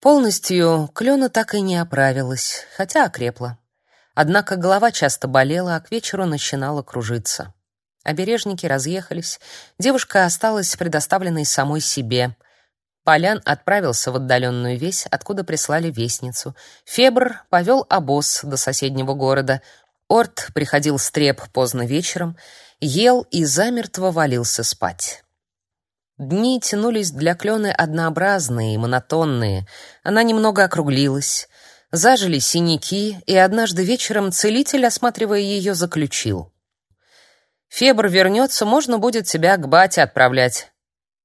Полностью Клена так и не оправилась, хотя окрепла. Однако голова часто болела, а к вечеру начинала кружиться. Обережники разъехались, девушка осталась предоставленной самой себе. Полян отправился в отдаленную весь, откуда прислали вестницу. Фебр повел обоз до соседнего города. Орт приходил с треп поздно вечером, ел и замертво валился спать. Дни тянулись для Клены однообразные и монотонные. Она немного округлилась. Зажили синяки, и однажды вечером целитель, осматривая ее, заключил. «Фебр вернется, можно будет тебя к бате отправлять.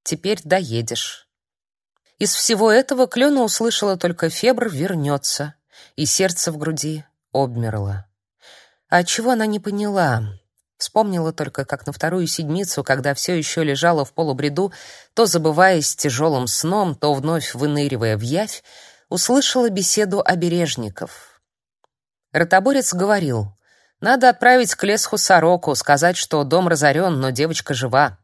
Теперь доедешь». Из всего этого Клена услышала только «Фебр вернется», и сердце в груди обмерло. А чего она не поняла? Вспомнила только, как на вторую седмицу, когда все еще лежала в полубреду, то забываясь тяжелым сном, то вновь выныривая в явь, услышала беседу обережников. Ротоборец говорил, «Надо отправить к лесху сороку, сказать, что дом разорен, но девочка жива».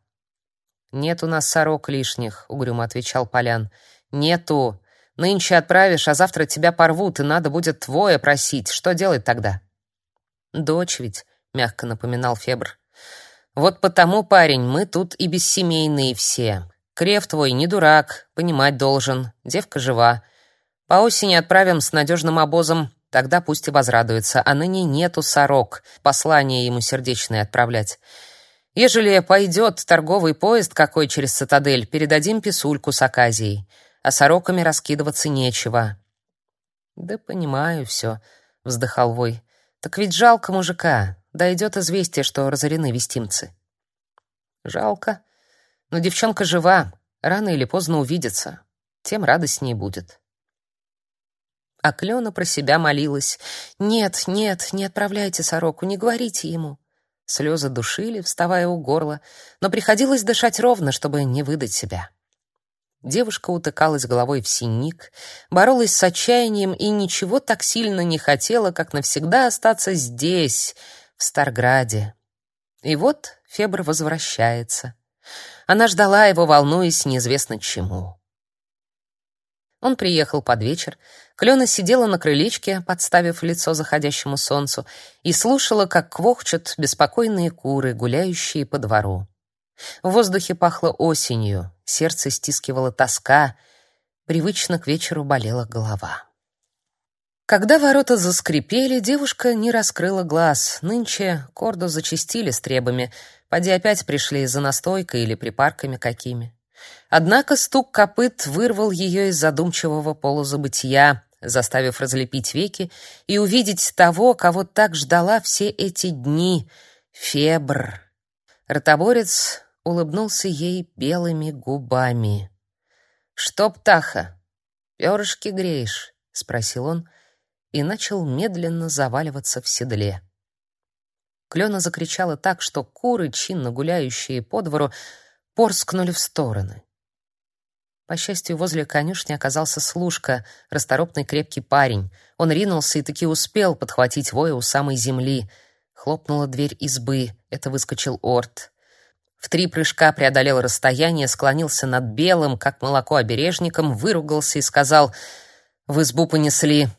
«Нет у нас сорок лишних», — угрюмо отвечал Полян. «Нету. Нынче отправишь, а завтра тебя порвут, и надо будет твое просить. Что делать тогда?» «Дочь ведь», — мягко напоминал Фебр. «Вот потому, парень, мы тут и бессемейные все. Крев твой не дурак, понимать должен. Девка жива. По осени отправим с надежным обозом, тогда пусть и возрадуется. А ныне нету сорок, послание ему сердечное отправлять. Ежели пойдет торговый поезд какой через цитадель, передадим писульку с оказией. А сороками раскидываться нечего. Да понимаю все, вздыхал Вой. Так ведь жалко мужика. Дойдет известие, что разорены вестимцы. Жалко. Но девчонка жива, рано или поздно увидится. Тем радостнее будет. А Клена про себя молилась. «Нет, нет, не отправляйте сороку, не говорите ему». Слезы душили, вставая у горла, но приходилось дышать ровно, чтобы не выдать себя. Девушка утыкалась головой в синик, боролась с отчаянием и ничего так сильно не хотела, как навсегда остаться здесь, в Старграде. И вот Фебр возвращается. Она ждала его, волнуясь неизвестно чему. Он приехал под вечер. Клена сидела на крылечке, подставив лицо заходящему солнцу, и слушала, как квохчут беспокойные куры, гуляющие по двору. В воздухе пахло осенью, сердце стискивала тоска, привычно к вечеру болела голова. Когда ворота заскрипели, девушка не раскрыла глаз. Нынче корду зачистили с требами, поди опять пришли за настойкой или припарками какими. Однако стук копыт вырвал ее из задумчивого полузабытия, заставив разлепить веки и увидеть того, кого так ждала все эти дни — Фебр. Ротоборец улыбнулся ей белыми губами. «Что, птаха, перышки греешь?» — спросил он и начал медленно заваливаться в седле. Клена закричала так, что куры, чинно гуляющие по двору, порскнули в стороны. По счастью, возле конюшни оказался служка, расторопный крепкий парень. Он ринулся и таки успел подхватить воя у самой земли. Хлопнула дверь избы. Это выскочил Орт. В три прыжка преодолел расстояние, склонился над белым, как молоко обережником, выругался и сказал «В избу понесли».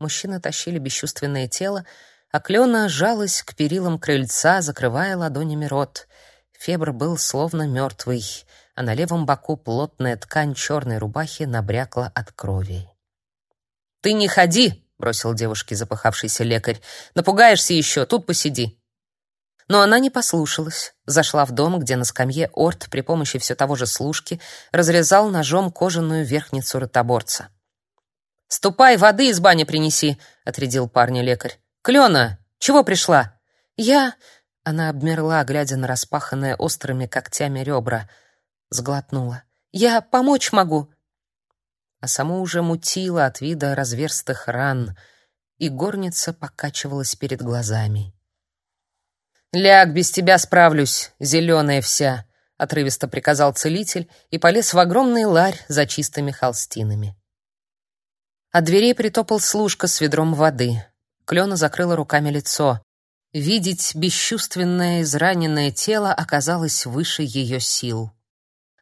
Мужчины тащили бесчувственное тело, а Клена жалась к перилам крыльца, закрывая ладонями рот. Фебр был словно мертвый, а на левом боку плотная ткань черной рубахи набрякла от крови. «Ты не ходи!» — бросил девушке запыхавшийся лекарь. «Напугаешься еще, тут посиди». Но она не послушалась. Зашла в дом, где на скамье Орт при помощи все того же служки разрезал ножом кожаную верхницу ротоборца. «Ступай, воды из бани принеси», — отрядил парня лекарь. «Клена, чего пришла?» «Я...» Она обмерла, глядя на распаханное острыми когтями ребра. Сглотнула. «Я помочь могу!» А саму уже мутила от вида разверстых ран, и горница покачивалась перед глазами. «Ляг, без тебя справлюсь, зеленая вся!» — отрывисто приказал целитель и полез в огромный ларь за чистыми холстинами. От дверей притопал служка с ведром воды. Клена закрыла руками лицо. Видеть бесчувственное израненное тело оказалось выше ее сил.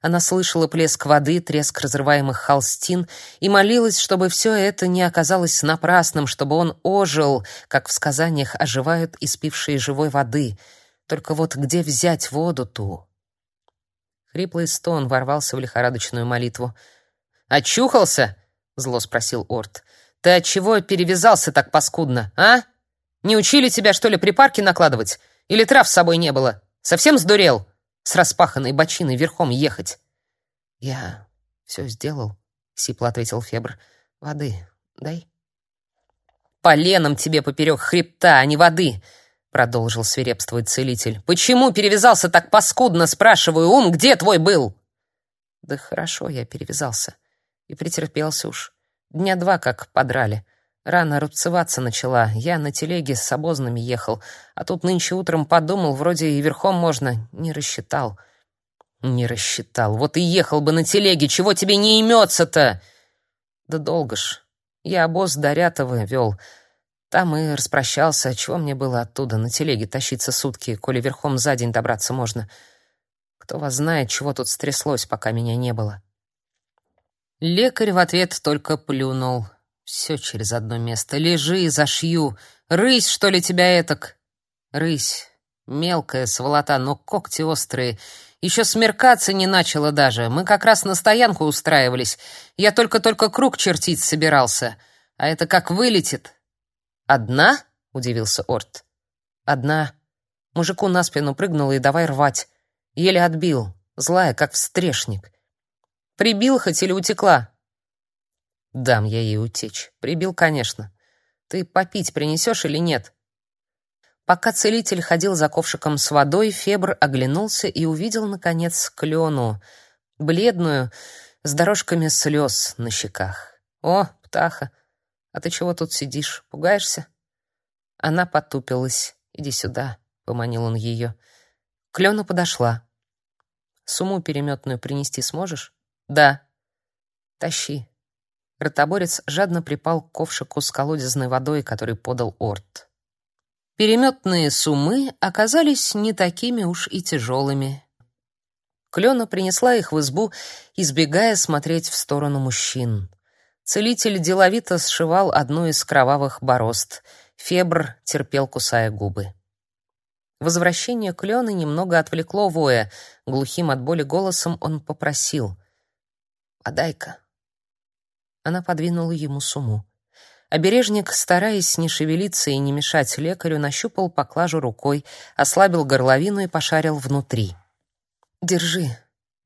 Она слышала плеск воды, треск разрываемых холстин и молилась, чтобы все это не оказалось напрасным, чтобы он ожил, как в сказаниях оживают испившие живой воды. Только вот где взять воду ту? Хриплый стон ворвался в лихорадочную молитву. «Очухался?» — зло спросил Орт. «Ты от чего перевязался так паскудно, а? Не учили тебя, что ли, припарки накладывать? Или трав с собой не было? Совсем сдурел?» с распаханной бочиной верхом ехать. Я все сделал, сипло ответил Фебр. Воды дай. Поленом тебе поперек хребта, а не воды, продолжил свирепствовать целитель. Почему перевязался так паскудно, спрашиваю, ум где твой был? Да хорошо, я перевязался и претерпелся уж. Дня два как подрали. Рано рубцеваться начала. Я на телеге с обознами ехал, а тут нынче утром подумал, вроде и верхом можно, не рассчитал. Не рассчитал. Вот и ехал бы на телеге, чего тебе не имется-то? Да долго ж. Я обоз до Рятова вел. Там и распрощался. Чего мне было оттуда на телеге тащиться сутки, коли верхом за день добраться можно? Кто вас знает, чего тут стряслось, пока меня не было. Лекарь в ответ только плюнул. Все через одно место. Лежи, зашью. Рысь, что ли, тебя этак? Рысь. Мелкая, сволота, но когти острые. Еще смеркаться не начало даже. Мы как раз на стоянку устраивались. Я только-только круг чертить собирался. А это как вылетит. Одна? Удивился Орт. Одна. Мужику на спину прыгнула и давай рвать. Еле отбил. Злая, как встрешник. Прибил хоть или утекла? Дам я ей утечь. Прибил, конечно. Ты попить принесешь или нет? Пока целитель ходил за ковшиком с водой, Фебр оглянулся и увидел наконец Клену, бледную, с дорожками слез на щеках. О, птаха, а ты чего тут сидишь? Пугаешься? Она потупилась. Иди сюда, поманил он ее. Клена подошла. Суму переметную принести сможешь? Да. Тащи. Ротоборец жадно припал к ковшику с колодезной водой, который подал Орт. Переметные сумы оказались не такими уж и тяжелыми. Клена принесла их в избу, избегая смотреть в сторону мужчин. Целитель деловито сшивал одну из кровавых борозд. Фебр терпел, кусая губы. Возвращение Клены немного отвлекло воя. Глухим от боли голосом он попросил. «Подай-ка». Она подвинула ему сумму. Обережник, стараясь не шевелиться и не мешать лекарю, нащупал поклажу рукой, ослабил горловину и пошарил внутри. «Держи».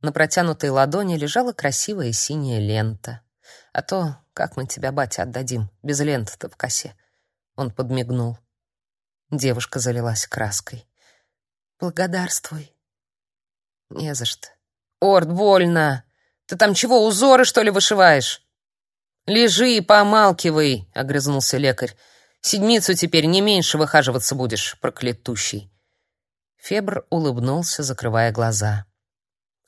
На протянутой ладони лежала красивая синяя лента. «А то, как мы тебя, батя, отдадим, без ленты-то в косе?» Он подмигнул. Девушка залилась краской. «Благодарствуй». «Не за что». «Орд, больно! Ты там чего, узоры, что ли, вышиваешь?» «Лежи и помалкивай», — огрызнулся лекарь. «Седмицу теперь не меньше выхаживаться будешь, проклятущий». Фебр улыбнулся, закрывая глаза.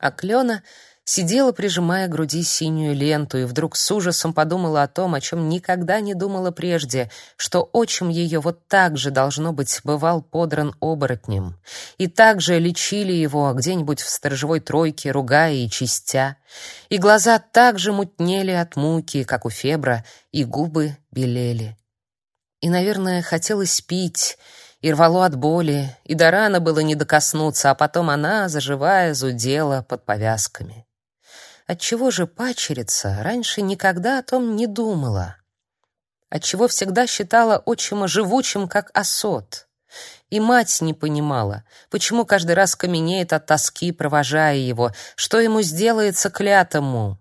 А Клена сидела, прижимая к груди синюю ленту, и вдруг с ужасом подумала о том, о чем никогда не думала прежде, что отчим ее вот так же, должно быть, бывал подран оборотнем. И так же лечили его где-нибудь в сторожевой тройке, ругая и чистя. И глаза так же мутнели от муки, как у Фебра, и губы белели. И, наверное, хотелось пить, и рвало от боли, и до раны было не докоснуться, а потом она, заживая, зудела под повязками. Отчего же пачерица раньше никогда о том не думала? Отчего всегда считала отчима живучим, как осот? И мать не понимала, почему каждый раз каменеет от тоски, провожая его, что ему сделается клятому.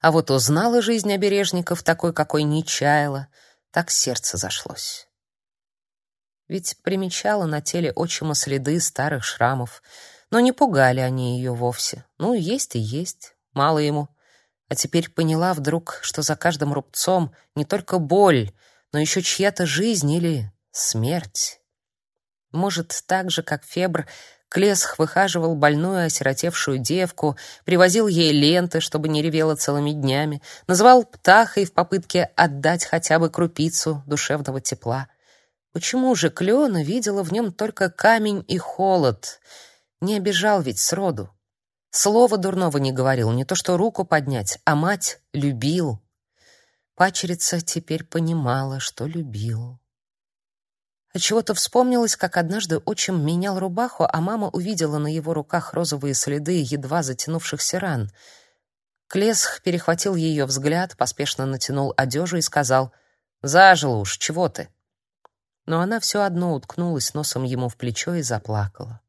А вот узнала жизнь обережников такой, какой не чаяла, так сердце зашлось. Ведь примечала на теле отчима следы старых шрамов, но не пугали они ее вовсе. Ну, есть и есть, Мало ему. А теперь поняла вдруг, что за каждым рубцом не только боль, но еще чья-то жизнь или смерть. Может, так же, как Фебр, Клесх выхаживал больную осиротевшую девку, привозил ей ленты, чтобы не ревела целыми днями, называл птахой в попытке отдать хотя бы крупицу душевного тепла. Почему же Клеона видела в нем только камень и холод? Не обижал ведь сроду. Слова дурного не говорил, не то что руку поднять, а мать любил. Пачерица теперь понимала, что любил. А чего-то вспомнилось, как однажды отчим менял рубаху, а мама увидела на его руках розовые следы едва затянувшихся ран. Клесх перехватил ее взгляд, поспешно натянул одежду и сказал «Зажило уж, чего ты?» Но она все одно уткнулась носом ему в плечо и заплакала.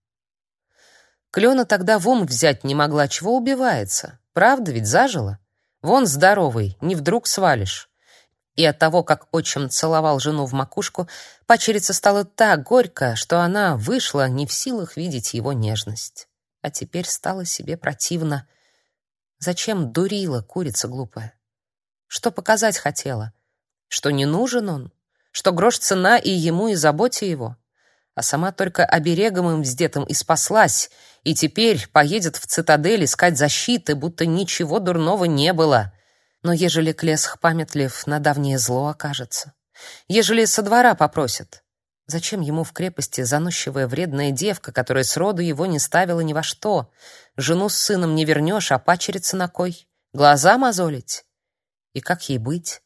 Клена тогда в взять не могла, чего убивается. Правда ведь зажила? Вон здоровый, не вдруг свалишь. И от того, как отчим целовал жену в макушку, пачерице стало так горько, что она вышла не в силах видеть его нежность. А теперь стало себе противно. Зачем дурила курица глупая? Что показать хотела? Что не нужен он? Что грош цена и ему, и заботе его? а сама только оберегом им вздетым и спаслась, и теперь поедет в цитадель искать защиты, будто ничего дурного не было. Но ежели Клесх памятлив на давнее зло окажется, ежели со двора попросят, зачем ему в крепости заносчивая вредная девка, которая сроду его не ставила ни во что? Жену с сыном не вернешь, а пачерица на кой? Глаза мозолить? И как ей быть?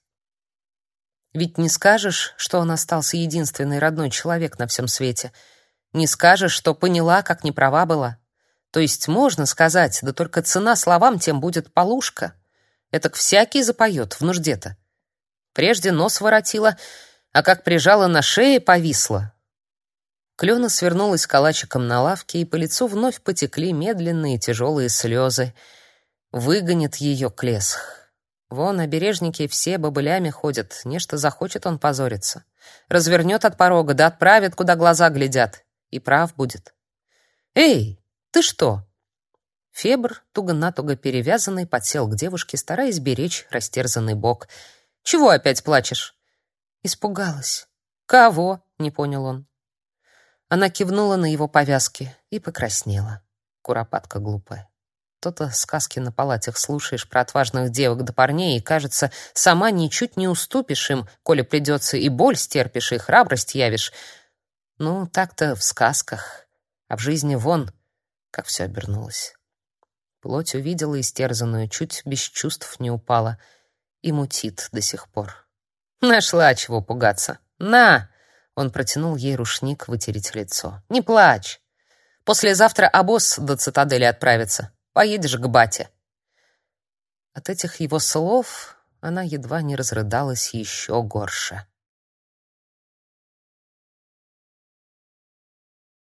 Ведь не скажешь, что он остался единственный родной человек на всем свете. Не скажешь, что поняла, как неправа была. То есть можно сказать, да только цена словам тем будет полушка. Этак всякий запоет в нужде-то. Прежде нос воротила, а как прижала на шее, повисла. Клена свернулась калачиком на лавке, и по лицу вновь потекли медленные тяжелые слезы. Выгонит ее Клесх. Вон, обережники все бобылями ходят, нечто захочет он позориться. Развернет от порога, да отправит, куда глаза глядят. И прав будет. «Эй, ты что?» Фебр, туго-натуго перевязанный, подсел к девушке, стараясь беречь растерзанный бок. «Чего опять плачешь?» Испугалась. «Кого?» — не понял он. Она кивнула на его повязки и покраснела. Куропатка глупая. То-то сказки на палатях слушаешь про отважных девок да парней, и, кажется, сама ничуть не уступишь им, коли придется и боль стерпишь, и храбрость явишь. Ну, так-то в сказках, а в жизни вон, как все обернулось. Плоть увидела истерзанную, чуть без чувств не упала и мутит до сих пор. Нашла чего пугаться. На! Он протянул ей рушник вытереть лицо. Не плачь. Послезавтра обоз до цитадели отправится. Поедешь к бате. От этих его слов она едва не разрыдалась еще горше.